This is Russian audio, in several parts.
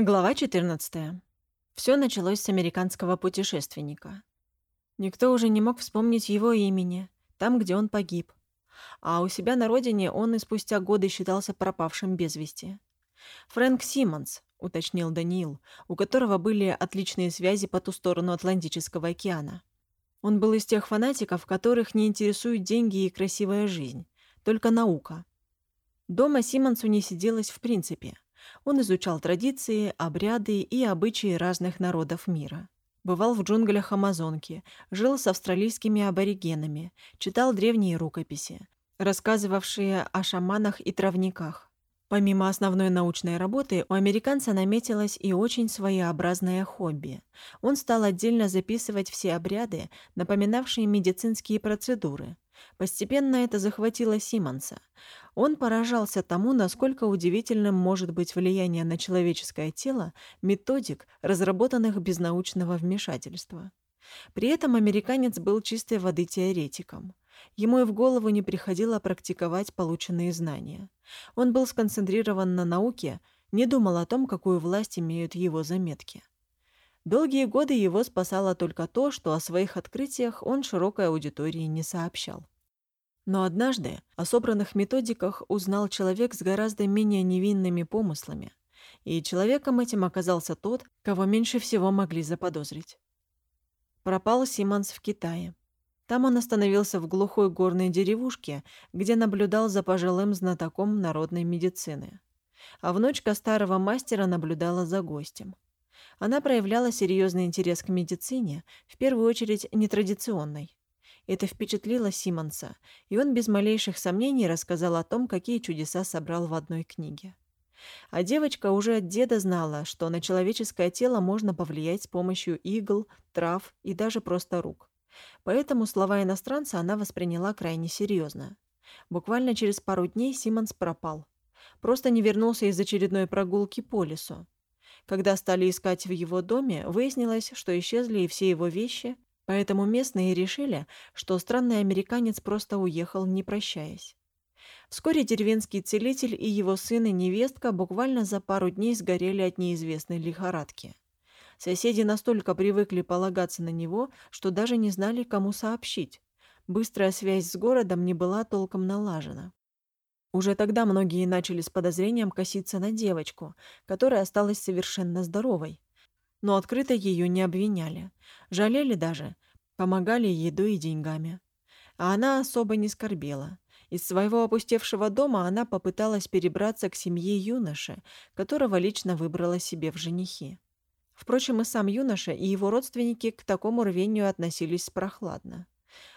Глава 14. Все началось с американского путешественника. Никто уже не мог вспомнить его имени, там, где он погиб. А у себя на родине он и спустя годы считался пропавшим без вести. «Фрэнк Симмонс», — уточнил Даниил, у которого были отличные связи по ту сторону Атлантического океана. Он был из тех фанатиков, которых не интересуют деньги и красивая жизнь, только наука. Дома Симмонсу не сиделось в принципе — он изучал традиции, обряды и обычаи разных народов мира. Бывал в джунглях Амазонки, жил с австралийскими аборигенами, читал древние рукописи, рассказывавшие о шаманах и травниках. Помимо основной научной работы, у американца наметилось и очень своеобразное хобби. Он стал отдельно записывать все обряды, напоминавшие медицинские процедуры. Постепенно это захватило Симмонса. Он поражался тому, насколько удивительным может быть влияние на человеческое тело методик, разработанных без научного вмешательства. При этом американец был чистой воды теоретиком. Ему и в голову не приходило практиковать полученные знания. Он был сконцентрирован на науке, не думал о том, какую власть имеют его заметки. Долгие годы его спасало только то, что о своих открытиях он широкой аудитории не сообщал. Но однажды о собранных методиках узнал человек с гораздо менее невинными помыслами, и человеком этим оказался тот, кого меньше всего могли заподозрить. Пропал Симмонс в Китае. Там он остановился в глухой горной деревушке, где наблюдал за пожилым знатоком народной медицины. А внучка старого мастера наблюдала за гостем. Она проявляла серьезный интерес к медицине, в первую очередь нетрадиционной. Это впечатлило Симонса, и он без малейших сомнений рассказал о том, какие чудеса собрал в одной книге. А девочка уже от деда знала, что на человеческое тело можно повлиять с помощью игл, трав и даже просто рук. Поэтому слова иностранца она восприняла крайне серьезно. Буквально через пару дней Симонс пропал. Просто не вернулся из очередной прогулки по лесу. Когда стали искать в его доме, выяснилось, что исчезли и все его вещи, Поэтому местные решили, что странный американец просто уехал, не прощаясь. Вскоре деревенский целитель и его сын и невестка буквально за пару дней сгорели от неизвестной лихорадки. Соседи настолько привыкли полагаться на него, что даже не знали, кому сообщить. Быстрая связь с городом не была толком налажена. Уже тогда многие начали с подозрением коситься на девочку, которая осталась совершенно здоровой, но открыто ее не обвиняли. Жалели даже, помогали едой и деньгами. А она особо не скорбела. Из своего опустевшего дома она попыталась перебраться к семье юноши, которого лично выбрала себе в женихи. Впрочем, и сам юноша, и его родственники к такому рвению относились прохладно.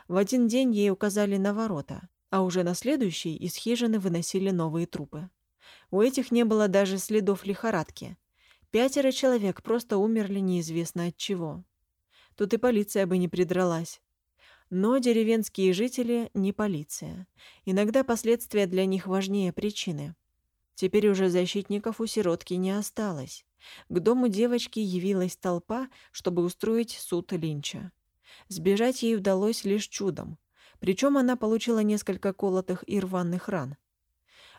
В один день ей указали на ворота, а уже на следующий из хижины выносили новые трупы. У этих не было даже следов лихорадки, Пятеро человек просто умерли неизвестно от чего. Тут и полиция бы не придралась. Но деревенские жители не полиция. Иногда последствия для них важнее причины. Теперь уже защитников у сиротки не осталось. К дому девочки явилась толпа, чтобы устроить суд Линча. Сбежать ей удалось лишь чудом. Причем она получила несколько колотых и рваных ран.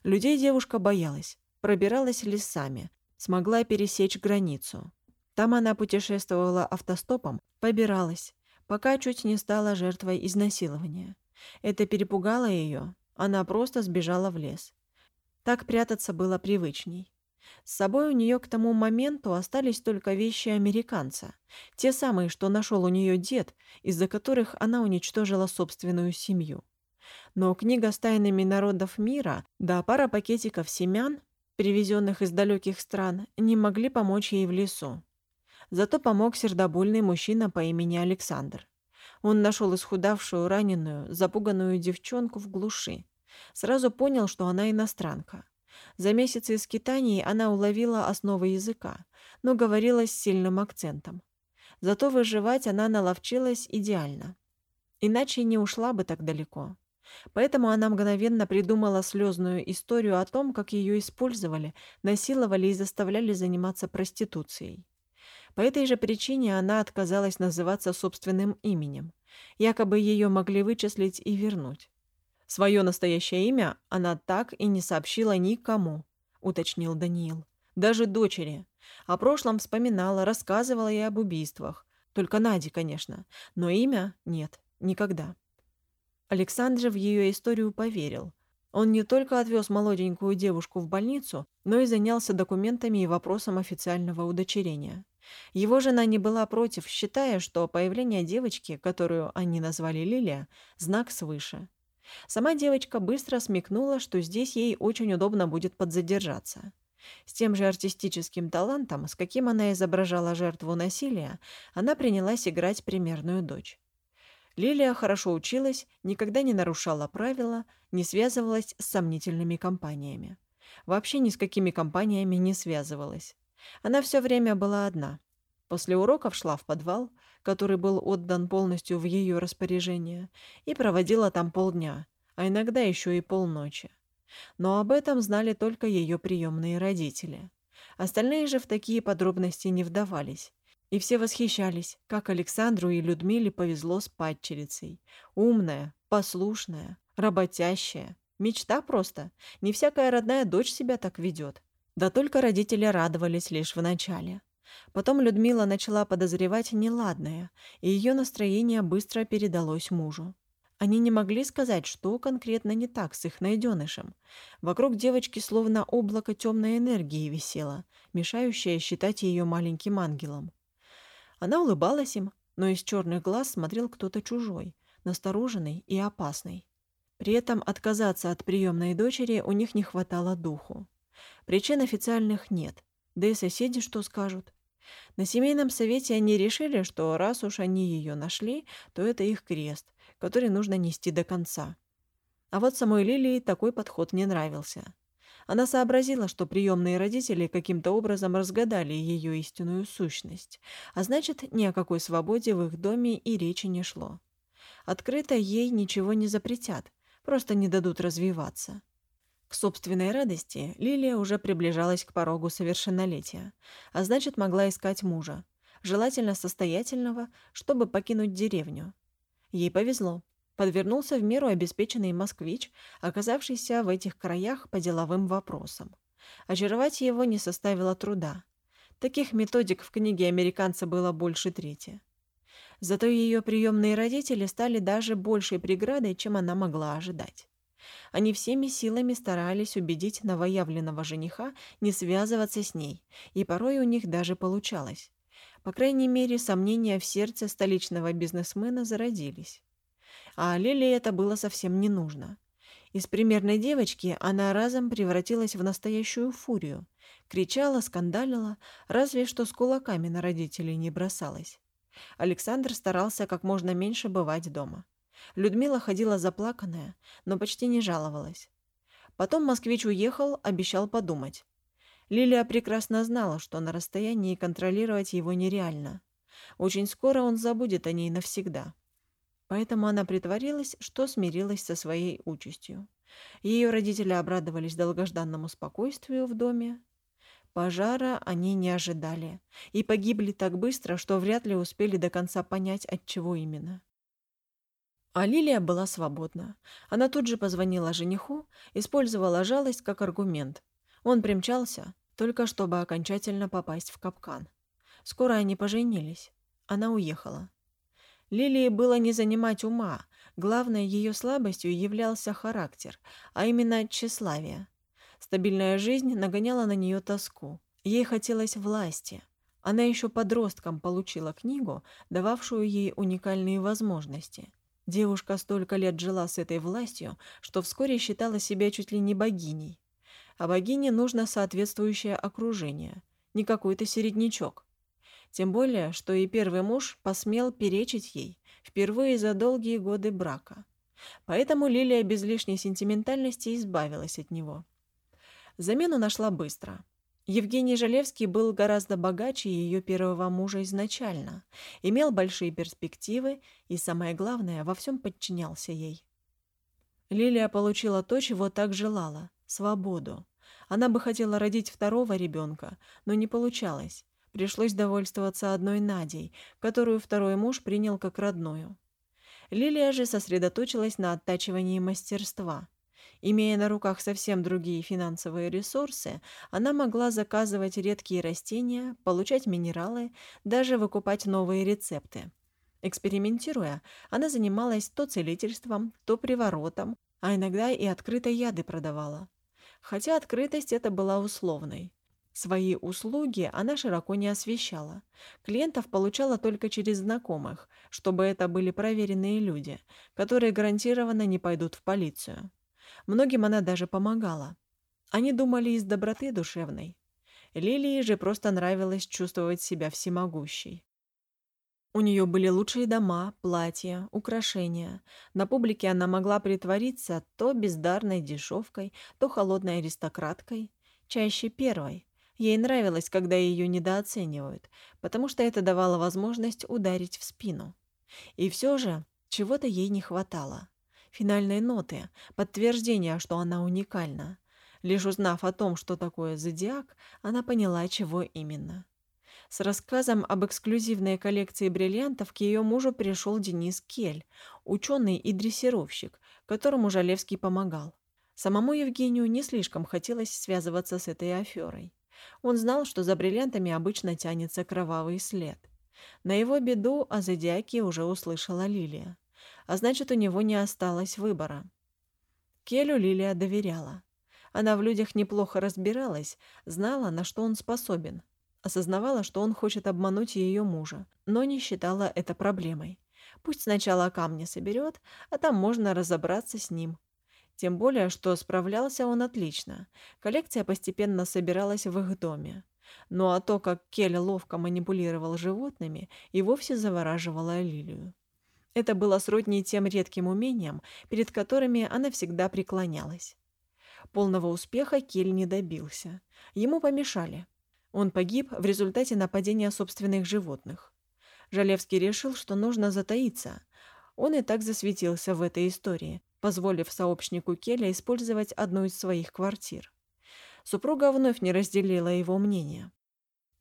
Людей девушка боялась, пробиралась лесами, смогла пересечь границу. Там она путешествовала автостопом, побиралась, пока чуть не стала жертвой изнасилования. Это перепугало ее, она просто сбежала в лес. Так прятаться было привычней. С собой у нее к тому моменту остались только вещи американца, те самые, что нашел у нее дед, из-за которых она уничтожила собственную семью. Но книга с тайнами народов мира, да пара пакетиков семян привезенных из далеких стран, не могли помочь ей в лесу. Зато помог сердобольный мужчина по имени Александр. Он нашел исхудавшую, раненую, запуганную девчонку в глуши. Сразу понял, что она иностранка. За месяцы скитаний она уловила основы языка, но говорила с сильным акцентом. Зато выживать она наловчилась идеально. Иначе не ушла бы так далеко. Поэтому она мгновенно придумала слезную историю о том, как ее использовали, насиловали и заставляли заниматься проституцией. По этой же причине она отказалась называться собственным именем. Якобы ее могли вычислить и вернуть. Свое настоящее имя она так и не сообщила никому, уточнил Даниил. Даже дочери. О прошлом вспоминала, рассказывала и об убийствах. Только Наде, конечно. Но имя нет. Никогда. Александр в ее историю поверил. Он не только отвез молоденькую девушку в больницу, но и занялся документами и вопросом официального удочерения. Его жена не была против, считая, что появление девочки, которую они назвали Лилия, знак свыше. Сама девочка быстро смекнула, что здесь ей очень удобно будет подзадержаться. С тем же артистическим талантом, с каким она изображала жертву насилия, она принялась играть примерную дочь. Лилия хорошо училась, никогда не нарушала правила, не связывалась с сомнительными компаниями. Вообще ни с какими компаниями не связывалась. Она все время была одна. После уроков шла в подвал, который был отдан полностью в ее распоряжение, и проводила там полдня, а иногда еще и полночи. Но об этом знали только ее приемные родители. Остальные же в такие подробности не вдавались. И все восхищались, как Александру и Людмиле повезло с падчерицей. Умная, послушная, работящая. Мечта просто. Не всякая родная дочь себя так ведет. Да только родители радовались лишь в начале. Потом Людмила начала подозревать неладное, и ее настроение быстро передалось мужу. Они не могли сказать, что конкретно не так с их найденышем. Вокруг девочки словно облако темной энергии висело, мешающее считать ее маленьким ангелом. Она улыбалась им, но из черных глаз смотрел кто-то чужой, настороженный и опасный. При этом отказаться от приемной дочери у них не хватало духу. Причин официальных нет, да и соседи что скажут. На семейном совете они решили, что раз уж они ее нашли, то это их крест, который нужно нести до конца. А вот самой Лилии такой подход не нравился. Она сообразила, что приемные родители каким-то образом разгадали ее истинную сущность, а значит, ни о какой свободе в их доме и речи не шло. Открыто ей ничего не запретят, просто не дадут развиваться. К собственной радости Лилия уже приближалась к порогу совершеннолетия, а значит, могла искать мужа, желательно состоятельного, чтобы покинуть деревню. Ей повезло. Подвернулся в меру обеспеченный москвич, оказавшийся в этих краях по деловым вопросам. Очаровать его не составило труда. Таких методик в книге американца было больше трети. Зато ее приемные родители стали даже большей преградой, чем она могла ожидать. Они всеми силами старались убедить новоявленного жениха не связываться с ней, и порой у них даже получалось. По крайней мере, сомнения в сердце столичного бизнесмена зародились. А Лиле это было совсем не нужно. Из примерной девочки она разом превратилась в настоящую фурию. Кричала, скандалила, разве что с кулаками на родителей не бросалась. Александр старался как можно меньше бывать дома. Людмила ходила заплаканная, но почти не жаловалась. Потом москвич уехал, обещал подумать. Лилия прекрасно знала, что на расстоянии контролировать его нереально. Очень скоро он забудет о ней навсегда. Поэтому она притворилась, что смирилась со своей участью. Ее родители обрадовались долгожданному спокойствию в доме. Пожара они не ожидали и погибли так быстро, что вряд ли успели до конца понять, от чего именно. А Лилия была свободна. Она тут же позвонила жениху, использовала жалость как аргумент. Он примчался, только чтобы окончательно попасть в капкан. Скоро они поженились. Она уехала. Лилии было не занимать ума. Главной ее слабостью являлся характер, а именно тщеславие. Стабильная жизнь нагоняла на нее тоску. Ей хотелось власти. Она еще подростком получила книгу, дававшую ей уникальные возможности – Девушка столько лет жила с этой властью, что вскоре считала себя чуть ли не богиней. А богине нужно соответствующее окружение, не какой-то середнячок. Тем более, что и первый муж посмел перечить ей впервые за долгие годы брака. Поэтому Лилия без лишней сентиментальности избавилась от него. Замену нашла быстро – Евгений Жалевский был гораздо богаче ее первого мужа изначально, имел большие перспективы и, самое главное, во всем подчинялся ей. Лилия получила то, чего так желала – свободу. Она бы хотела родить второго ребенка, но не получалось. Пришлось довольствоваться одной Надей, которую второй муж принял как родную. Лилия же сосредоточилась на оттачивании мастерства. Имея на руках совсем другие финансовые ресурсы, она могла заказывать редкие растения, получать минералы, даже выкупать новые рецепты. Экспериментируя, она занималась то целительством, то приворотом, а иногда и открыто яды продавала. Хотя открытость это была условной. Свои услуги она широко не освещала. Клиентов получала только через знакомых, чтобы это были проверенные люди, которые гарантированно не пойдут в полицию. Многим она даже помогала. Они думали из доброты душевной. Лилии же просто нравилось чувствовать себя всемогущей. У нее были лучшие дома, платья, украшения. На публике она могла притвориться то бездарной дешевкой, то холодной аристократкой, чаще первой. Ей нравилось, когда ее недооценивают, потому что это давало возможность ударить в спину. И все же чего-то ей не хватало. Финальной ноты, подтверждения, что она уникальна. Лишь узнав о том, что такое зодиак, она поняла, чего именно. С рассказом об эксклюзивной коллекции бриллиантов к ее мужу пришел Денис Кель, ученый и дрессировщик, которому Жалевский помогал. Самому Евгению не слишком хотелось связываться с этой аферой. Он знал, что за бриллиантами обычно тянется кровавый след. На его беду о зодиаке уже услышала Лилия. А значит, у него не осталось выбора. Келю Лилия доверяла. Она в людях неплохо разбиралась, знала, на что он способен, Осознавала, что он хочет обмануть ее мужа, но не считала это проблемой. Пусть сначала камни соберет, а там можно разобраться с ним. Тем более, что справлялся он отлично. Коллекция постепенно собиралась в их доме. Ну а то, как Келли ловко манипулировал животными, и вовсе завораживала Лилию. Это было сродни тем редким умениям, перед которыми она всегда преклонялась. Полного успеха Кель не добился. Ему помешали. Он погиб в результате нападения собственных животных. Жалевский решил, что нужно затаиться. Он и так засветился в этой истории, позволив сообщнику Келя использовать одну из своих квартир. Супруга вновь не разделила его мнение.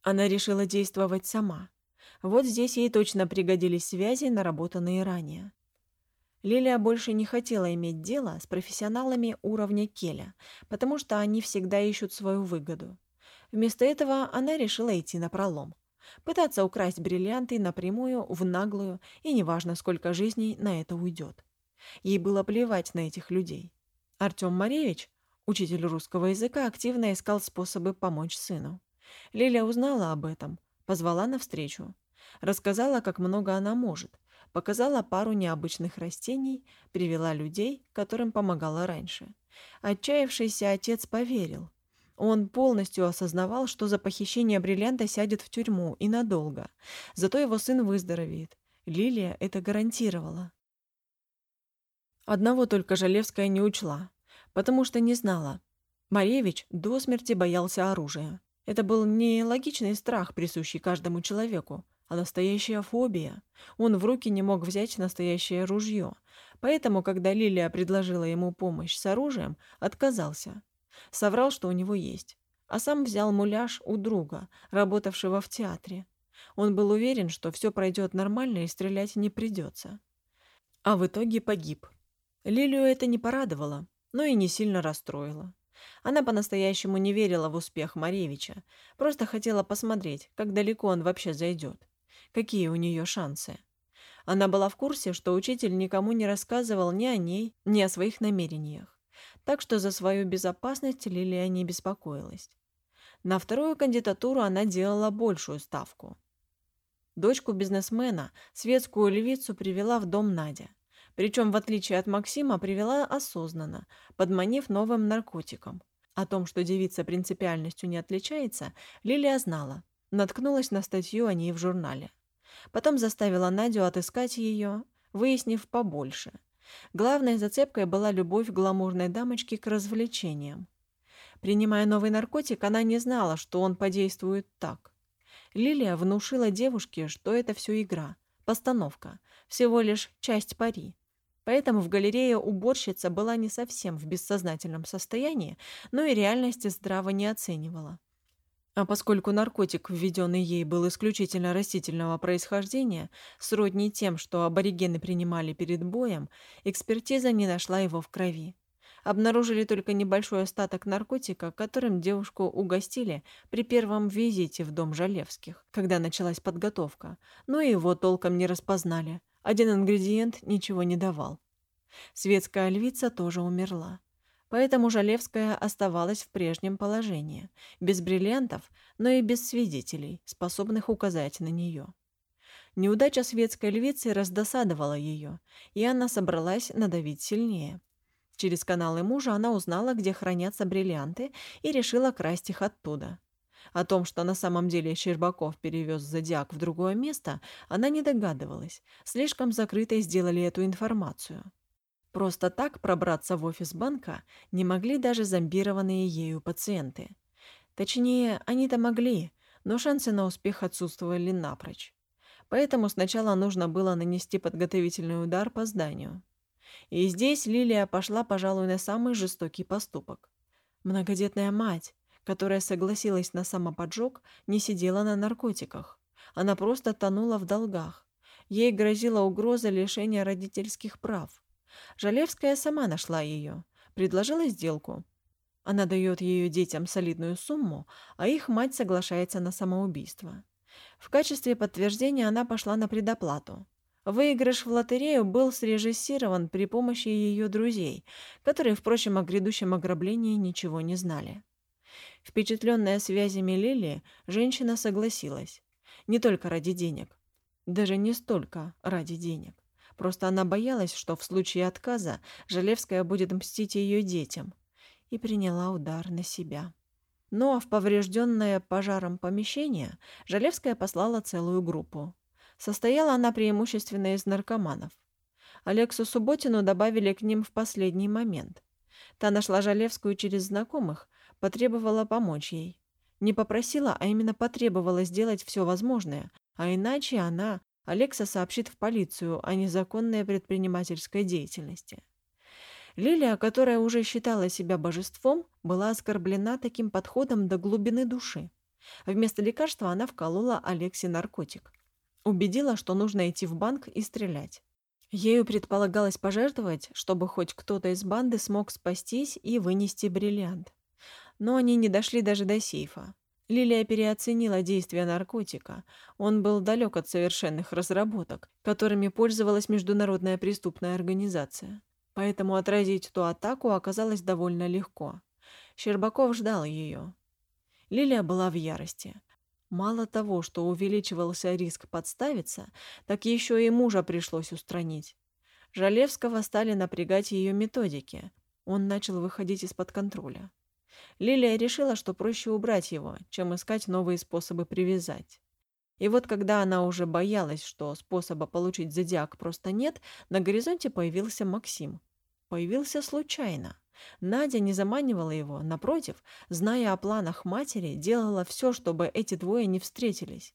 Она решила действовать сама. Вот здесь ей точно пригодились связи, наработанные ранее. Лилия больше не хотела иметь дело с профессионалами уровня Келя, потому что они всегда ищут свою выгоду. Вместо этого она решила идти на пролом. Пытаться украсть бриллианты напрямую, в наглую, и неважно, сколько жизней на это уйдет. Ей было плевать на этих людей. Артем Маревич, учитель русского языка, активно искал способы помочь сыну. Лиля узнала об этом, позвала на встречу. Рассказала, как много она может, показала пару необычных растений, привела людей, которым помогала раньше. Отчаявшийся отец поверил – он полностью осознавал, что за похищение бриллианта сядет в тюрьму и надолго. Зато его сын выздоровеет. Лилия это гарантировала. Одного только Жалевская не учла, потому что не знала. Маревич до смерти боялся оружия. Это был не логичный страх, присущий каждому человеку, а настоящая фобия. Он в руки не мог взять настоящее ружье. Поэтому, когда Лилия предложила ему помощь с оружием, отказался. Соврал, что у него есть. А сам взял муляж у друга, работавшего в театре. Он был уверен, что все пройдет нормально и стрелять не придется. А в итоге погиб. Лилию это не порадовало, но и не сильно расстроило. Она по-настоящему не верила в успех Маревича, просто хотела посмотреть, как далеко он вообще зайдет, какие у нее шансы. Она была в курсе, что учитель никому не рассказывал ни о ней, ни о своих намерениях так что за свою безопасность Лилия не беспокоилась. На вторую кандидатуру она делала большую ставку. Дочку бизнесмена, светскую львицу, привела в дом Надя. Причем, в отличие от Максима, привела осознанно, подманив новым наркотиком. О том, что девица принципиальностью не отличается, Лилия знала. Наткнулась на статью о ней в журнале. Потом заставила Надю отыскать ее, выяснив побольше – Главной зацепкой была любовь гламурной дамочки к развлечениям. Принимая новый наркотик, она не знала, что он подействует так. Лилия внушила девушке, что это все игра, постановка, всего лишь часть пари. Поэтому в галерее уборщица была не совсем в бессознательном состоянии, но и реальности здраво не оценивала. А поскольку наркотик, введенный ей, был исключительно растительного происхождения, сродни тем, что аборигены принимали перед боем, экспертиза не нашла его в крови. Обнаружили только небольшой остаток наркотика, которым девушку угостили при первом визите в дом Жалевских, когда началась подготовка, но его толком не распознали. Один ингредиент ничего не давал. Светская львица тоже умерла. Поэтому Жалевская оставалась в прежнем положении, без бриллиантов, но и без свидетелей, способных указать на нее. Неудача светской львицы раздосадовала ее, и она собралась надавить сильнее. Через каналы мужа она узнала, где хранятся бриллианты, и решила красть их оттуда. О том, что на самом деле Щербаков перевез зодиак в другое место, она не догадывалась. Слишком закрытой сделали эту информацию. Просто так пробраться в офис банка не могли даже зомбированные ею пациенты. Точнее, они-то могли, но шансы на успех отсутствовали напрочь. Поэтому сначала нужно было нанести подготовительный удар по зданию. И здесь Лилия пошла, пожалуй, на самый жестокий поступок. Многодетная мать, которая согласилась на самоподжог, не сидела на наркотиках. Она просто тонула в долгах. Ей грозила угроза лишения родительских прав. Жалевская сама нашла ее, предложила сделку. Она дает ее детям солидную сумму, а их мать соглашается на самоубийство. В качестве подтверждения она пошла на предоплату. Выигрыш в лотерею был срежиссирован при помощи ее друзей, которые, впрочем, о грядущем ограблении ничего не знали. Впечатленная связями Лили, женщина согласилась. Не только ради денег. Даже не столько ради денег. Просто она боялась, что в случае отказа Жалевская будет мстить ее детям, и приняла удар на себя. Но в поврежденное пожаром помещение Жалевская послала целую группу. Состояла она преимущественно из наркоманов. Алексу Субботину добавили к ним в последний момент. Та нашла Жалевскую через знакомых, потребовала помочь ей. Не попросила, а именно потребовала сделать все возможное, а иначе она, Алекса сообщит в полицию о незаконной предпринимательской деятельности. Лилия, которая уже считала себя божеством, была оскорблена таким подходом до глубины души. Вместо лекарства она вколола Алексе наркотик. Убедила, что нужно идти в банк и стрелять. Ею предполагалось пожертвовать, чтобы хоть кто-то из банды смог спастись и вынести бриллиант. Но они не дошли даже до сейфа. Лилия переоценила действия наркотика. Он был далек от совершенных разработок, которыми пользовалась международная преступная организация. Поэтому отразить ту атаку оказалось довольно легко. Щербаков ждал ее. Лилия была в ярости. Мало того, что увеличивался риск подставиться, так еще и мужа пришлось устранить. Жалевского стали напрягать ее методики. Он начал выходить из-под контроля. Лилия решила, что проще убрать его, чем искать новые способы привязать. И вот когда она уже боялась, что способа получить зодиак просто нет, на горизонте появился Максим. Появился случайно. Надя не заманивала его, напротив, зная о планах матери, делала все, чтобы эти двое не встретились.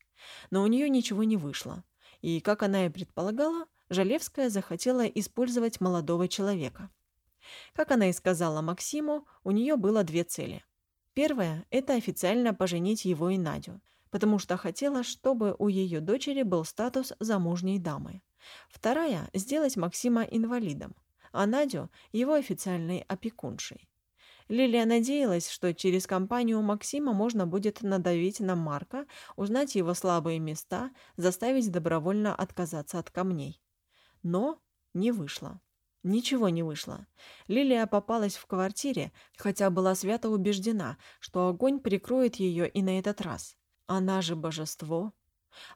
Но у нее ничего не вышло. И, как она и предполагала, Жалевская захотела использовать молодого человека. Как она и сказала Максиму, у нее было две цели. Первая – это официально поженить его и Надю, потому что хотела, чтобы у ее дочери был статус замужней дамы. Вторая – сделать Максима инвалидом, а Надю – его официальной опекуншей. Лилия надеялась, что через компанию Максима можно будет надавить на Марка, узнать его слабые места, заставить добровольно отказаться от камней. Но не вышло. Ничего не вышло. Лилия попалась в квартире, хотя была свято убеждена, что огонь прикроет ее и на этот раз. Она же божество.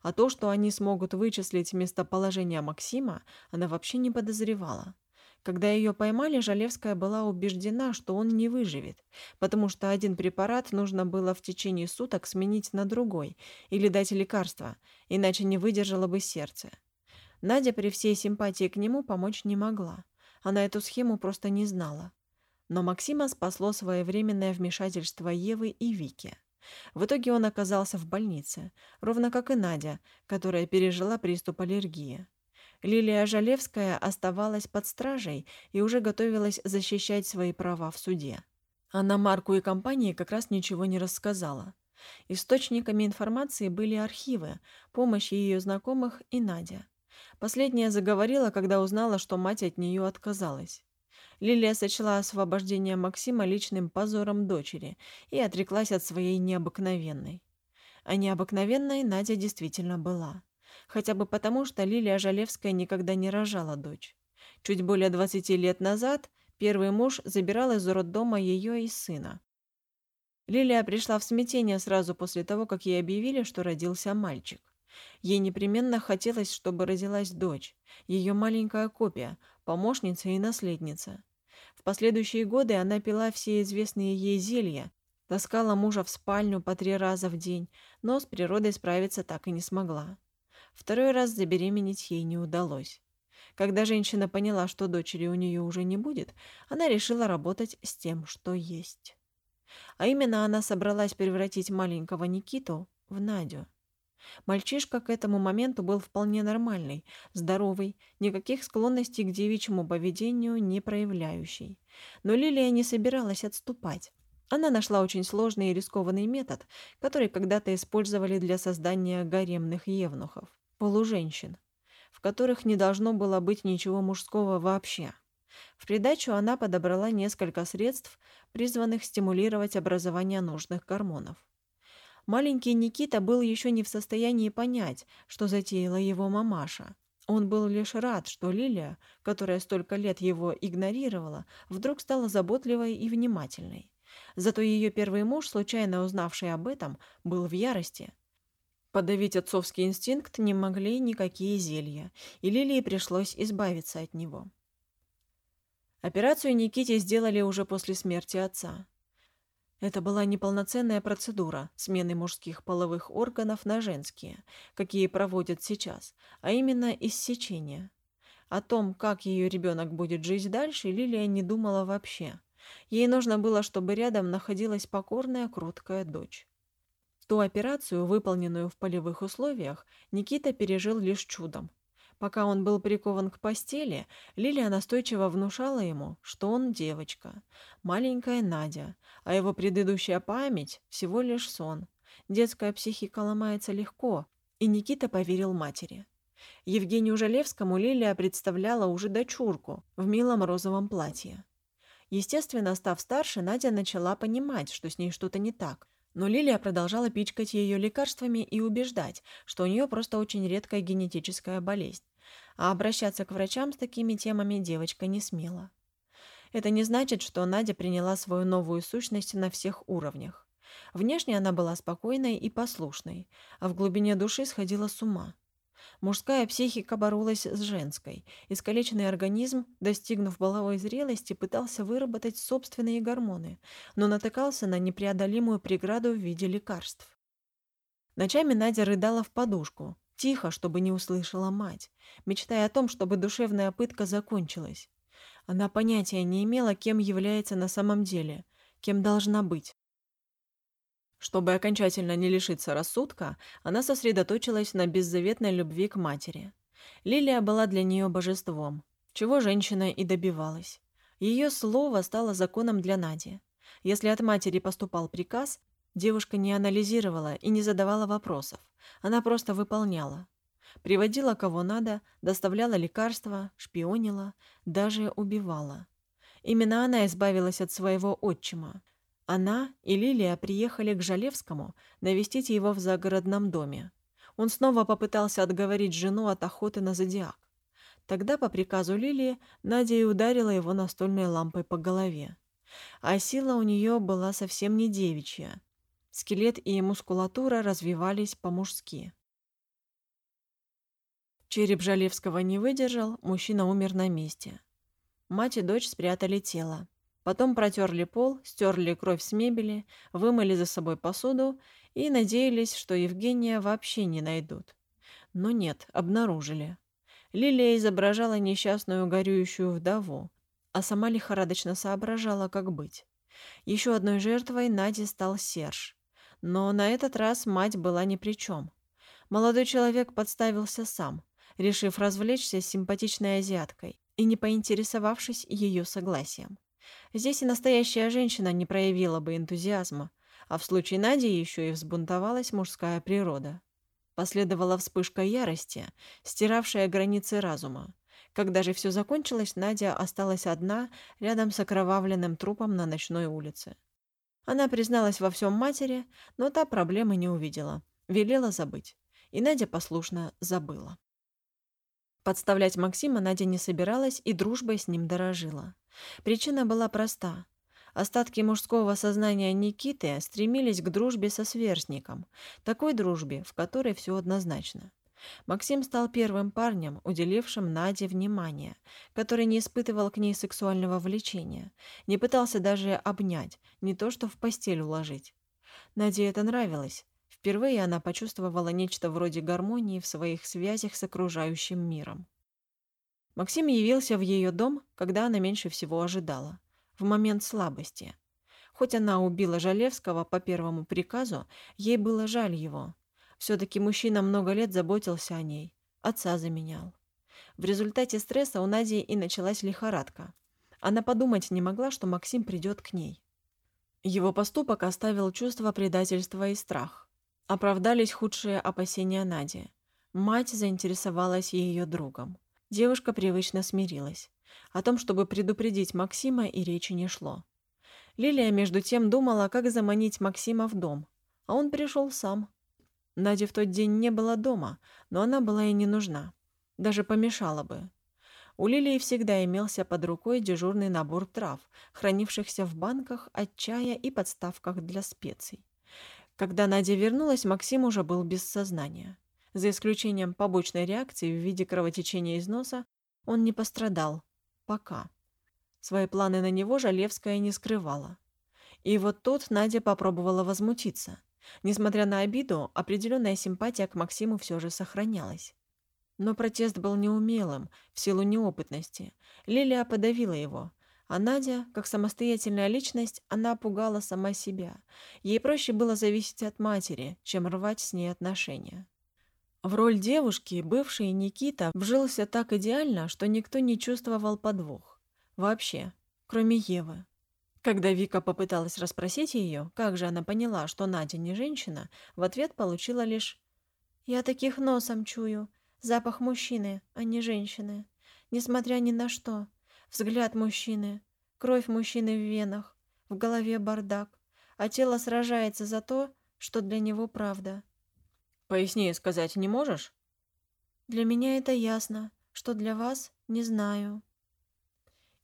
А то, что они смогут вычислить местоположение Максима, она вообще не подозревала. Когда ее поймали, Жалевская была убеждена, что он не выживет, потому что один препарат нужно было в течение суток сменить на другой или дать лекарство, иначе не выдержало бы сердце. Надя при всей симпатии к нему помочь не могла. Она эту схему просто не знала. Но Максима спасло своевременное вмешательство Евы и Вики. В итоге он оказался в больнице, ровно как и Надя, которая пережила приступ аллергии. Лилия Жалевская оставалась под стражей и уже готовилась защищать свои права в суде. Она Марку и компании как раз ничего не рассказала. Источниками информации были архивы, помощь ее знакомых и Надя. Последняя заговорила, когда узнала, что мать от нее отказалась. Лилия сочла освобождение Максима личным позором дочери и отреклась от своей необыкновенной. А необыкновенной Надя действительно была. Хотя бы потому, что Лилия Жалевская никогда не рожала дочь. Чуть более 20 лет назад первый муж забирал из роддома ее и сына. Лилия пришла в смятение сразу после того, как ей объявили, что родился мальчик. Ей непременно хотелось, чтобы родилась дочь, ее маленькая копия, помощница и наследница. В последующие годы она пила все известные ей зелья, таскала мужа в спальню по три раза в день, но с природой справиться так и не смогла. Второй раз забеременеть ей не удалось. Когда женщина поняла, что дочери у нее уже не будет, она решила работать с тем, что есть. А именно она собралась превратить маленького Никиту в Надю. Мальчишка к этому моменту был вполне нормальный, здоровый, никаких склонностей к девичьему поведению не проявляющий. Но Лилия не собиралась отступать. Она нашла очень сложный и рискованный метод, который когда-то использовали для создания гаремных евнухов, полуженщин, в которых не должно было быть ничего мужского вообще. В придачу она подобрала несколько средств, призванных стимулировать образование нужных гормонов. Маленький Никита был еще не в состоянии понять, что затеяла его мамаша. Он был лишь рад, что Лилия, которая столько лет его игнорировала, вдруг стала заботливой и внимательной. Зато ее первый муж, случайно узнавший об этом, был в ярости. Подавить отцовский инстинкт не могли никакие зелья, и Лилии пришлось избавиться от него. Операцию Никите сделали уже после смерти отца. Это была неполноценная процедура смены мужских половых органов на женские, какие проводят сейчас, а именно иссечение. О том, как ее ребенок будет жить дальше, Лилия не думала вообще. Ей нужно было, чтобы рядом находилась покорная, кроткая дочь. Ту операцию, выполненную в полевых условиях, Никита пережил лишь чудом. Пока он был прикован к постели, Лилия настойчиво внушала ему, что он девочка, маленькая Надя, а его предыдущая память – всего лишь сон. Детская психика ломается легко, и Никита поверил матери. Евгению Жалевскому Лилия представляла уже дочурку в милом розовом платье. Естественно, став старше, Надя начала понимать, что с ней что-то не так. Но Лилия продолжала пичкать ее лекарствами и убеждать, что у нее просто очень редкая генетическая болезнь а обращаться к врачам с такими темами девочка не смела. Это не значит, что Надя приняла свою новую сущность на всех уровнях. Внешне она была спокойной и послушной, а в глубине души сходила с ума. Мужская психика боролась с женской. Искалеченный организм, достигнув половой зрелости, пытался выработать собственные гормоны, но натыкался на непреодолимую преграду в виде лекарств. Ночами Надя рыдала в подушку, Тихо, чтобы не услышала мать, мечтая о том, чтобы душевная пытка закончилась. Она понятия не имела, кем является на самом деле, кем должна быть. Чтобы окончательно не лишиться рассудка, она сосредоточилась на беззаветной любви к матери. Лилия была для нее божеством, чего женщина и добивалась. Ее слово стало законом для Нади. Если от матери поступал приказ, девушка не анализировала и не задавала вопросов. Она просто выполняла. Приводила кого надо, доставляла лекарства, шпионила, даже убивала. Именно она избавилась от своего отчима. Она и Лилия приехали к Жалевскому навестить его в загородном доме. Он снова попытался отговорить жену от охоты на зодиак. Тогда, по приказу Лилии, Надя и ударила его настольной лампой по голове. А сила у нее была совсем не девичья. Скелет и мускулатура развивались по-мужски. Череп Жалевского не выдержал, мужчина умер на месте. Мать и дочь спрятали тело. Потом протерли пол, стерли кровь с мебели, вымыли за собой посуду и надеялись, что Евгения вообще не найдут. Но нет, обнаружили. Лилия изображала несчастную горюющую вдову, а сама лихорадочно соображала, как быть. Еще одной жертвой Нади стал Серж. Но на этот раз мать была ни при чем. Молодой человек подставился сам, решив развлечься с симпатичной азиаткой и не поинтересовавшись ее согласием. Здесь и настоящая женщина не проявила бы энтузиазма, а в случае Нади еще и взбунтовалась мужская природа. Последовала вспышка ярости, стиравшая границы разума. Когда же все закончилось, Надя осталась одна рядом с окровавленным трупом на ночной улице. Она призналась во всем матери, но та проблемы не увидела. Велела забыть. И Надя послушно забыла. Подставлять Максима Надя не собиралась и дружбой с ним дорожила. Причина была проста. Остатки мужского сознания Никиты стремились к дружбе со сверстником, такой дружбе, в которой все однозначно. Максим стал первым парнем, уделившим Наде внимание, который не испытывал к ней сексуального влечения, не пытался даже обнять, не то что в постель уложить. Наде это нравилось. Впервые она почувствовала нечто вроде гармонии в своих связях с окружающим миром. Максим явился в ее дом, когда она меньше всего ожидала, в момент слабости. Хоть она убила Жалевского по первому приказу, ей было жаль его, все-таки мужчина много лет заботился о ней, отца заменял. В результате стресса у Нади и началась лихорадка. Она подумать не могла, что Максим придет к ней. Его поступок оставил чувство предательства и страх. Оправдались худшие опасения Нади. Мать заинтересовалась ее другом. Девушка привычно смирилась. О том, чтобы предупредить Максима, и речи не шло. Лилия, между тем, думала, как заманить Максима в дом. А он пришел сам. Наде в тот день не было дома, но она была и не нужна. Даже помешала бы. У Лилии всегда имелся под рукой дежурный набор трав, хранившихся в банках от чая и подставках для специй. Когда Надя вернулась, Максим уже был без сознания. За исключением побочной реакции в виде кровотечения из носа, он не пострадал. Пока. Свои планы на него Жалевская не скрывала. И вот тут Надя попробовала возмутиться – Несмотря на обиду, определенная симпатия к Максиму все же сохранялась. Но протест был неумелым, в силу неопытности. Лилия подавила его. А Надя, как самостоятельная личность, она пугала сама себя. Ей проще было зависеть от матери, чем рвать с ней отношения. В роль девушки бывший Никита вжился так идеально, что никто не чувствовал подвох. Вообще, кроме Евы. Когда Вика попыталась расспросить ее, как же она поняла, что Надя не женщина, в ответ получила лишь «Я таких носом чую. Запах мужчины, а не женщины. Несмотря ни на что. Взгляд мужчины, кровь мужчины в венах, в голове бардак, а тело сражается за то, что для него правда». «Пояснее сказать не можешь?» «Для меня это ясно, что для вас не знаю».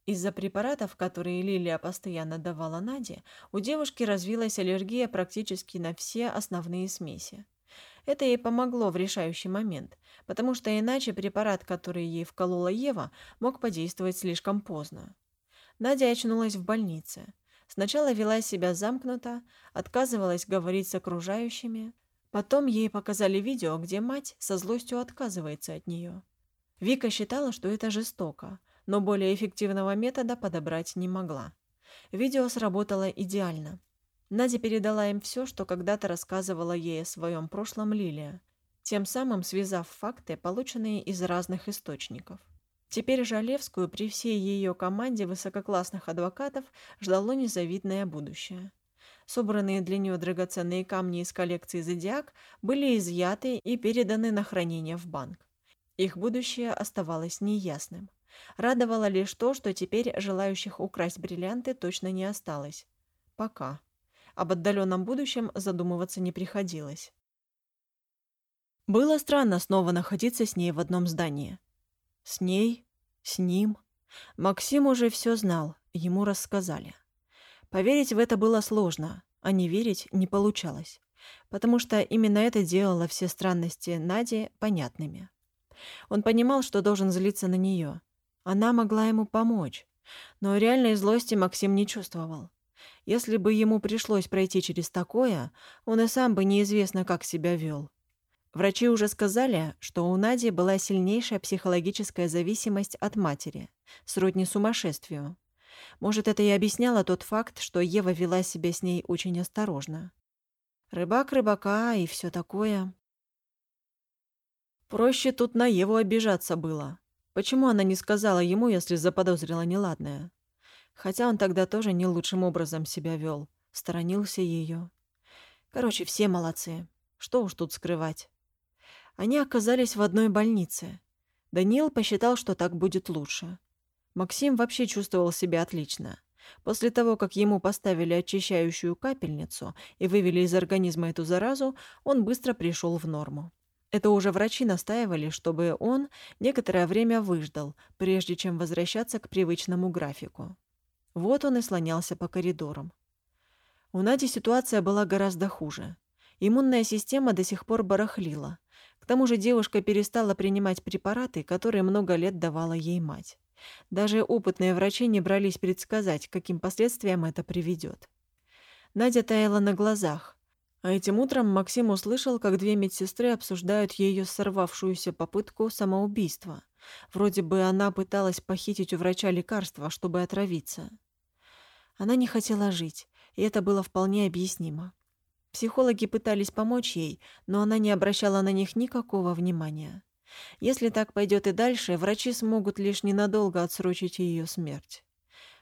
Из-за препаратов, которые Лилия постоянно давала Наде, у девушки развилась аллергия практически на все основные смеси. Это ей помогло в решающий момент, потому что иначе препарат, который ей вколола Ева, мог подействовать слишком поздно. Надя очнулась в больнице. Сначала вела себя замкнуто, отказывалась говорить с окружающими. Потом ей показали видео, где мать со злостью отказывается от нее. Вика считала, что это жестоко, но более эффективного метода подобрать не могла. Видео сработало идеально. Надя передала им все, что когда-то рассказывала ей о своем прошлом Лилия, тем самым связав факты, полученные из разных источников. Теперь Жалевскую при всей ее команде высококлассных адвокатов ждало незавидное будущее. Собранные для нее драгоценные камни из коллекции «Зодиак» были изъяты и переданы на хранение в банк. Их будущее оставалось неясным. Радовало лишь то, что теперь желающих украсть бриллианты точно не осталось. Пока. Об отдаленном будущем задумываться не приходилось. Было странно снова находиться с ней в одном здании. С ней, с ним. Максим уже все знал, ему рассказали. Поверить в это было сложно, а не верить не получалось, потому что именно это делало все странности Нади понятными. Он понимал, что должен злиться на нее, она могла ему помочь. Но реальной злости Максим не чувствовал. Если бы ему пришлось пройти через такое, он и сам бы неизвестно как себя вел. Врачи уже сказали, что у Нади была сильнейшая психологическая зависимость от матери, сродни сумасшествию. Может, это и объясняло тот факт, что Ева вела себя с ней очень осторожно. Рыбак рыбака и все такое. Проще тут на Еву обижаться было. Почему она не сказала ему, если заподозрила неладное? Хотя он тогда тоже не лучшим образом себя вел, сторонился ее. Короче, все молодцы. Что уж тут скрывать. Они оказались в одной больнице. Даниил посчитал, что так будет лучше. Максим вообще чувствовал себя отлично. После того, как ему поставили очищающую капельницу и вывели из организма эту заразу, он быстро пришел в норму. Это уже врачи настаивали, чтобы он некоторое время выждал, прежде чем возвращаться к привычному графику. Вот он и слонялся по коридорам. У Нади ситуация была гораздо хуже. Иммунная система до сих пор барахлила. К тому же девушка перестала принимать препараты, которые много лет давала ей мать. Даже опытные врачи не брались предсказать, каким последствиям это приведет. Надя таяла на глазах, а этим утром Максим услышал, как две медсестры обсуждают ее сорвавшуюся попытку самоубийства. Вроде бы она пыталась похитить у врача лекарства, чтобы отравиться. Она не хотела жить, и это было вполне объяснимо. Психологи пытались помочь ей, но она не обращала на них никакого внимания. Если так пойдет и дальше, врачи смогут лишь ненадолго отсрочить ее смерть.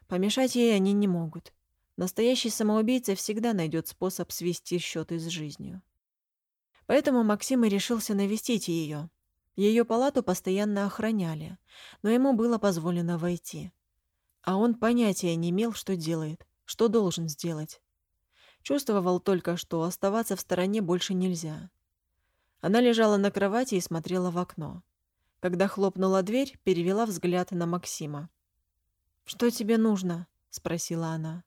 Помешать ей они не могут. Настоящий самоубийца всегда найдет способ свести счеты с жизнью. Поэтому Максим и решился навестить ее. Ее палату постоянно охраняли, но ему было позволено войти. А он понятия не имел, что делает, что должен сделать. Чувствовал только, что оставаться в стороне больше нельзя. Она лежала на кровати и смотрела в окно. Когда хлопнула дверь, перевела взгляд на Максима. «Что тебе нужно?» — спросила она.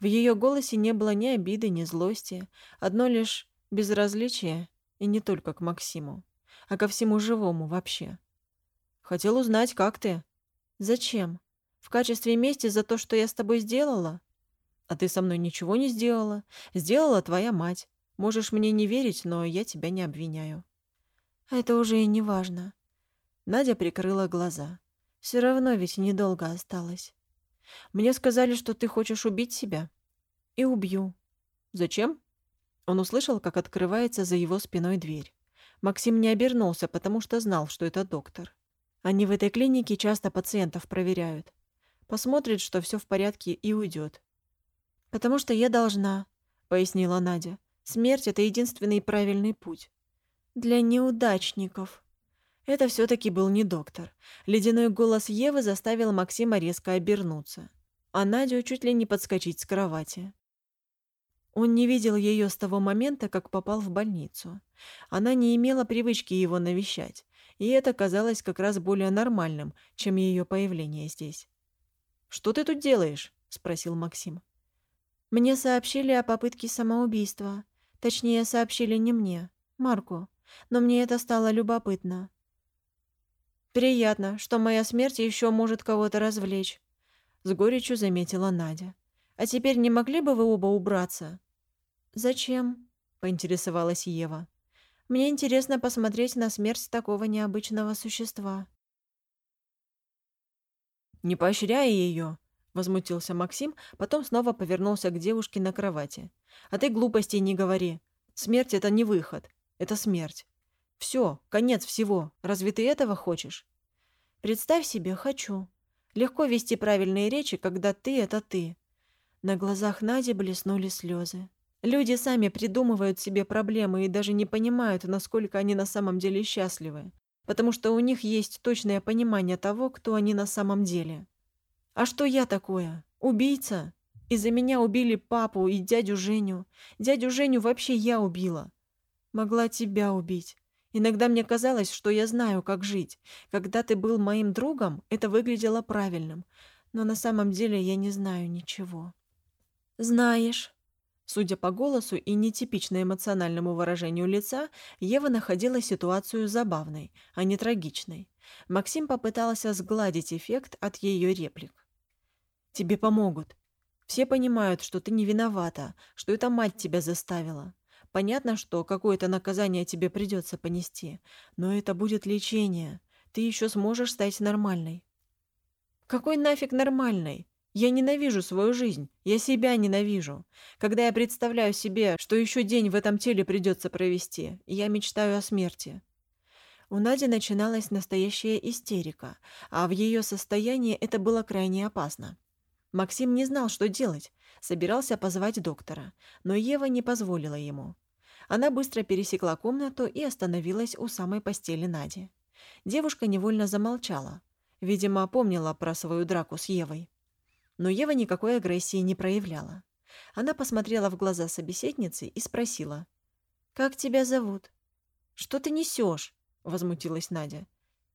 В ее голосе не было ни обиды, ни злости, одно лишь безразличие, и не только к Максиму, а ко всему живому вообще. «Хотел узнать, как ты?» «Зачем? В качестве мести за то, что я с тобой сделала?» «А ты со мной ничего не сделала. Сделала твоя мать. Можешь мне не верить, но я тебя не обвиняю». «Это уже и не важно». Надя прикрыла глаза. «Все равно ведь недолго осталось. Мне сказали, что ты хочешь убить себя. И убью». «Зачем?» Он услышал, как открывается за его спиной дверь. Максим не обернулся, потому что знал, что это доктор. Они в этой клинике часто пациентов проверяют. Посмотрит, что все в порядке, и уйдет. «Потому что я должна», — пояснила Надя. Смерть — это единственный правильный путь. Для неудачников. Это все-таки был не доктор. Ледяной голос Евы заставил Максима резко обернуться, а Надю чуть ли не подскочить с кровати. Он не видел ее с того момента, как попал в больницу. Она не имела привычки его навещать, и это казалось как раз более нормальным, чем ее появление здесь. «Что ты тут делаешь?» — спросил Максим. «Мне сообщили о попытке самоубийства. Точнее, сообщили не мне, Марку, но мне это стало любопытно. «Приятно, что моя смерть еще может кого-то развлечь», — с горечью заметила Надя. «А теперь не могли бы вы оба убраться?» «Зачем?» — поинтересовалась Ева. «Мне интересно посмотреть на смерть такого необычного существа». «Не поощряй ее», — возмутился Максим, потом снова повернулся к девушке на кровати. А ты глупостей не говори. Смерть — это не выход. Это смерть. Все, конец всего. Разве ты этого хочешь? Представь себе, хочу. Легко вести правильные речи, когда ты — это ты. На глазах Нади блеснули слезы. Люди сами придумывают себе проблемы и даже не понимают, насколько они на самом деле счастливы, потому что у них есть точное понимание того, кто они на самом деле. А что я такое? Убийца? Из-за меня убили папу и дядю Женю. Дядю Женю вообще я убила. Могла тебя убить. Иногда мне казалось, что я знаю, как жить. Когда ты был моим другом, это выглядело правильным. Но на самом деле я не знаю ничего. Знаешь. Судя по голосу и нетипично эмоциональному выражению лица, Ева находила ситуацию забавной, а не трагичной. Максим попытался сгладить эффект от ее реплик. «Тебе помогут. Все понимают, что ты не виновата, что это мать тебя заставила. Понятно, что какое-то наказание тебе придется понести, но это будет лечение. Ты еще сможешь стать нормальной. Какой нафиг нормальной? Я ненавижу свою жизнь. Я себя ненавижу. Когда я представляю себе, что еще день в этом теле придется провести, я мечтаю о смерти. У Нади начиналась настоящая истерика, а в ее состоянии это было крайне опасно. Максим не знал, что делать. Собирался позвать доктора, но Ева не позволила ему. Она быстро пересекла комнату и остановилась у самой постели Нади. Девушка невольно замолчала. Видимо, помнила про свою драку с Евой. Но Ева никакой агрессии не проявляла. Она посмотрела в глаза собеседницы и спросила. «Как тебя зовут?» «Что ты несешь?» — возмутилась Надя.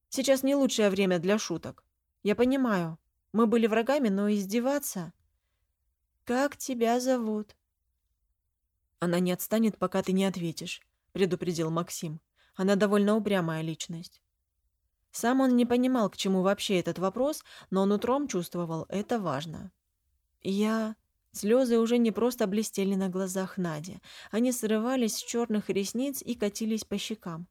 «Сейчас не лучшее время для шуток. Я понимаю. Мы были врагами, но издеваться...» «Как тебя зовут?» «Она не отстанет, пока ты не ответишь», — предупредил Максим. «Она довольно упрямая личность». Сам он не понимал, к чему вообще этот вопрос, но он утром чувствовал, это важно. «Я...» Слезы уже не просто блестели на глазах Нади. Они срывались с черных ресниц и катились по щекам.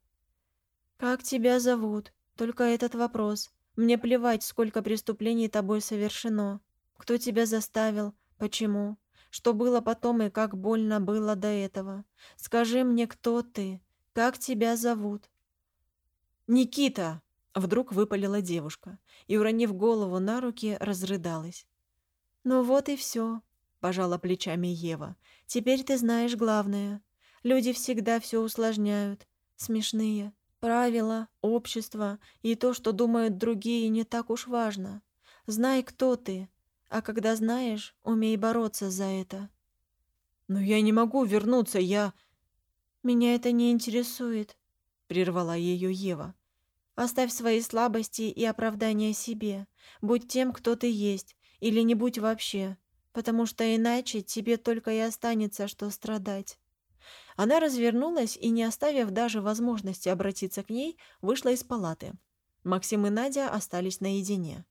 «Как тебя зовут? Только этот вопрос. Мне плевать, сколько преступлений тобой совершено. Кто тебя заставил? Почему? Что было потом и как больно было до этого? Скажи мне, кто ты? Как тебя зовут?» «Никита!» Вдруг выпалила девушка и, уронив голову на руки, разрыдалась. «Ну вот и все», — пожала плечами Ева. «Теперь ты знаешь главное. Люди всегда все усложняют. Смешные. Правила, общество и то, что думают другие, не так уж важно. Знай, кто ты, а когда знаешь, умей бороться за это». «Но я не могу вернуться, я...» «Меня это не интересует», — прервала ее Ева. Оставь свои слабости и оправдания себе. Будь тем, кто ты есть, или не будь вообще, потому что иначе тебе только и останется, что страдать». Она развернулась и, не оставив даже возможности обратиться к ней, вышла из палаты. Максим и Надя остались наедине.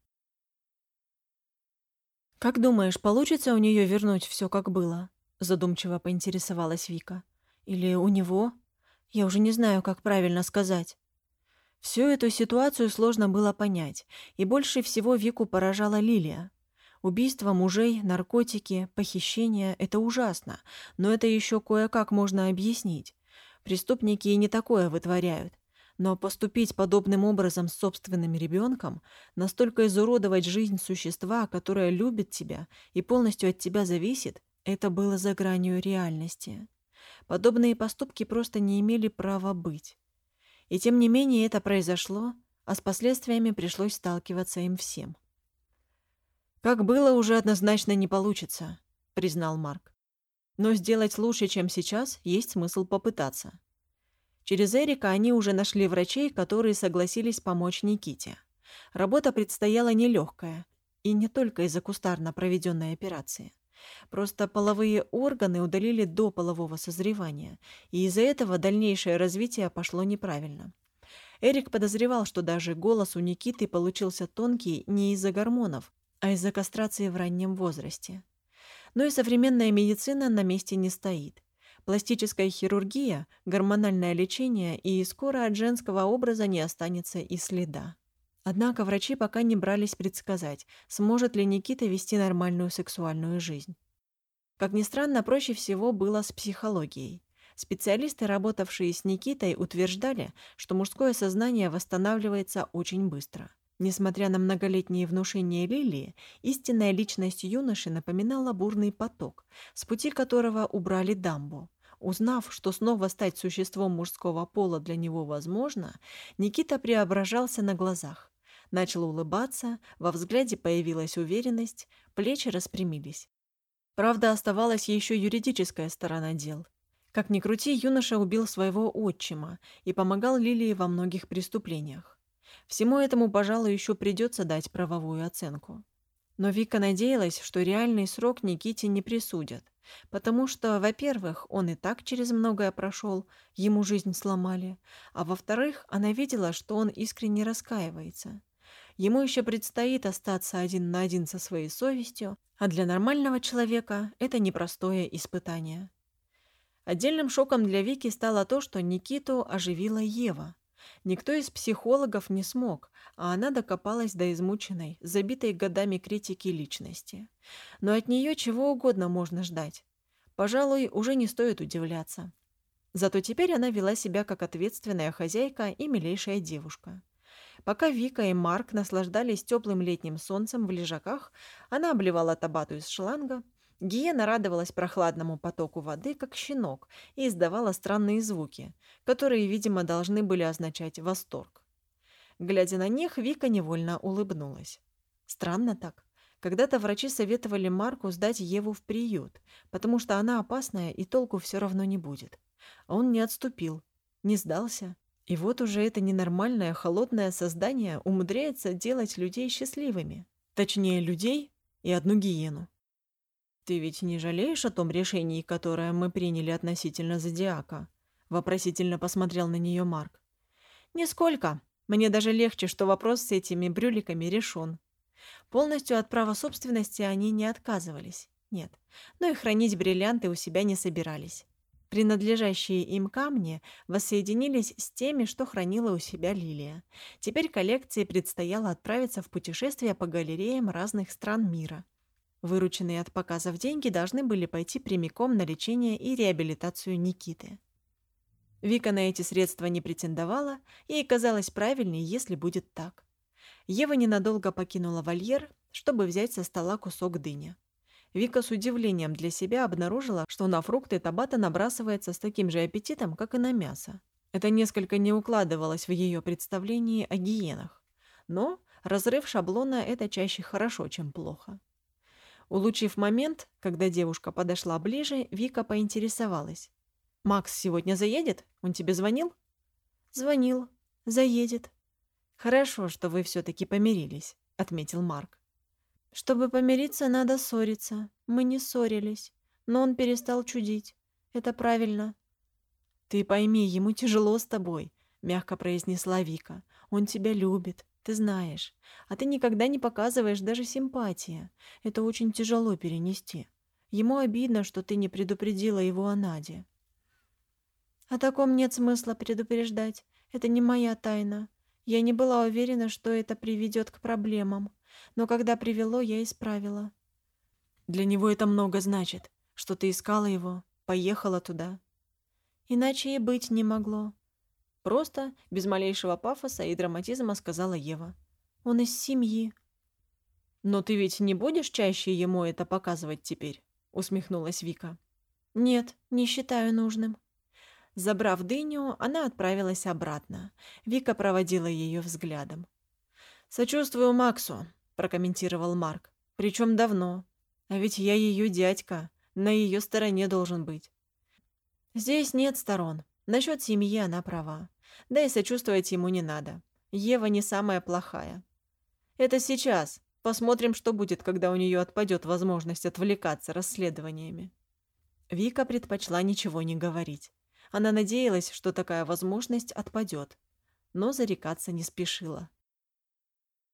«Как думаешь, получится у нее вернуть все, как было?» задумчиво поинтересовалась Вика. «Или у него? Я уже не знаю, как правильно сказать». Всю эту ситуацию сложно было понять, и больше всего Вику поражала Лилия. Убийство мужей, наркотики, похищение – это ужасно, но это еще кое-как можно объяснить. Преступники и не такое вытворяют. Но поступить подобным образом с собственным ребенком, настолько изуродовать жизнь существа, которое любит тебя и полностью от тебя зависит, это было за гранью реальности. Подобные поступки просто не имели права быть. И тем не менее это произошло, а с последствиями пришлось сталкиваться им всем. «Как было, уже однозначно не получится», — признал Марк. «Но сделать лучше, чем сейчас, есть смысл попытаться». Через Эрика они уже нашли врачей, которые согласились помочь Никите. Работа предстояла нелегкая, и не только из-за кустарно проведенной операции. Просто половые органы удалили до полового созревания, и из-за этого дальнейшее развитие пошло неправильно. Эрик подозревал, что даже голос у Никиты получился тонкий не из-за гормонов, а из-за кастрации в раннем возрасте. Но и современная медицина на месте не стоит. Пластическая хирургия, гормональное лечение, и скоро от женского образа не останется и следа. Однако врачи пока не брались предсказать, сможет ли Никита вести нормальную сексуальную жизнь. Как ни странно, проще всего было с психологией. Специалисты, работавшие с Никитой, утверждали, что мужское сознание восстанавливается очень быстро. Несмотря на многолетние внушения Лилии, истинная личность юноши напоминала бурный поток, с пути которого убрали дамбу. Узнав, что снова стать существом мужского пола для него возможно, Никита преображался на глазах начал улыбаться, во взгляде появилась уверенность, плечи распрямились. Правда, оставалась еще юридическая сторона дел. Как ни крути, юноша убил своего отчима и помогал Лилии во многих преступлениях. Всему этому, пожалуй, еще придется дать правовую оценку. Но Вика надеялась, что реальный срок Никите не присудят, потому что, во-первых, он и так через многое прошел, ему жизнь сломали, а во-вторых, она видела, что он искренне раскаивается. Ему еще предстоит остаться один на один со своей совестью, а для нормального человека это непростое испытание. Отдельным шоком для Вики стало то, что Никиту оживила Ева. Никто из психологов не смог, а она докопалась до измученной, забитой годами критики личности. Но от нее чего угодно можно ждать. Пожалуй, уже не стоит удивляться. Зато теперь она вела себя как ответственная хозяйка и милейшая девушка. Пока Вика и Марк наслаждались теплым летним солнцем в лежаках, она обливала табату из шланга. Гиена радовалась прохладному потоку воды, как щенок, и издавала странные звуки, которые, видимо, должны были означать восторг. Глядя на них, Вика невольно улыбнулась. Странно так. Когда-то врачи советовали Марку сдать Еву в приют, потому что она опасная и толку все равно не будет. А он не отступил, не сдался. И вот уже это ненормальное холодное создание умудряется делать людей счастливыми. Точнее, людей и одну гиену. «Ты ведь не жалеешь о том решении, которое мы приняли относительно Зодиака?» Вопросительно посмотрел на нее Марк. «Нисколько. Мне даже легче, что вопрос с этими брюликами решен. Полностью от права собственности они не отказывались. Нет. Но и хранить бриллианты у себя не собирались. Принадлежащие им камни воссоединились с теми, что хранила у себя Лилия. Теперь коллекции предстояло отправиться в путешествие по галереям разных стран мира. Вырученные от показов деньги должны были пойти прямиком на лечение и реабилитацию Никиты. Вика на эти средства не претендовала, ей казалось правильнее, если будет так. Ева ненадолго покинула вольер, чтобы взять со стола кусок дыни. Вика с удивлением для себя обнаружила, что на фрукты Табата набрасывается с таким же аппетитом, как и на мясо. Это несколько не укладывалось в ее представлении о гиенах. Но разрыв шаблона – это чаще хорошо, чем плохо. Улучив момент, когда девушка подошла ближе, Вика поинтересовалась. «Макс сегодня заедет? Он тебе звонил?» «Звонил. Заедет». «Хорошо, что вы все-таки помирились», — отметил Марк. «Чтобы помириться, надо ссориться. Мы не ссорились, но он перестал чудить. Это правильно». «Ты пойми, ему тяжело с тобой», — мягко произнесла Вика. «Он тебя любит, ты знаешь. А ты никогда не показываешь даже симпатия. Это очень тяжело перенести. Ему обидно, что ты не предупредила его о Наде». «О таком нет смысла предупреждать. Это не моя тайна. Я не была уверена, что это приведет к проблемам, но когда привело, я исправила. Для него это много значит, что ты искала его, поехала туда. Иначе и быть не могло. Просто, без малейшего пафоса и драматизма сказала Ева. Он из семьи. Но ты ведь не будешь чаще ему это показывать теперь? Усмехнулась Вика. Нет, не считаю нужным. Забрав дыню, она отправилась обратно. Вика проводила ее взглядом. «Сочувствую Максу», – прокомментировал Марк. «Причем давно. А ведь я ее дядька. На ее стороне должен быть». «Здесь нет сторон. Насчет семьи она права. Да и сочувствовать ему не надо. Ева не самая плохая. Это сейчас. Посмотрим, что будет, когда у нее отпадет возможность отвлекаться расследованиями». Вика предпочла ничего не говорить. Она надеялась, что такая возможность отпадет, но зарекаться не спешила.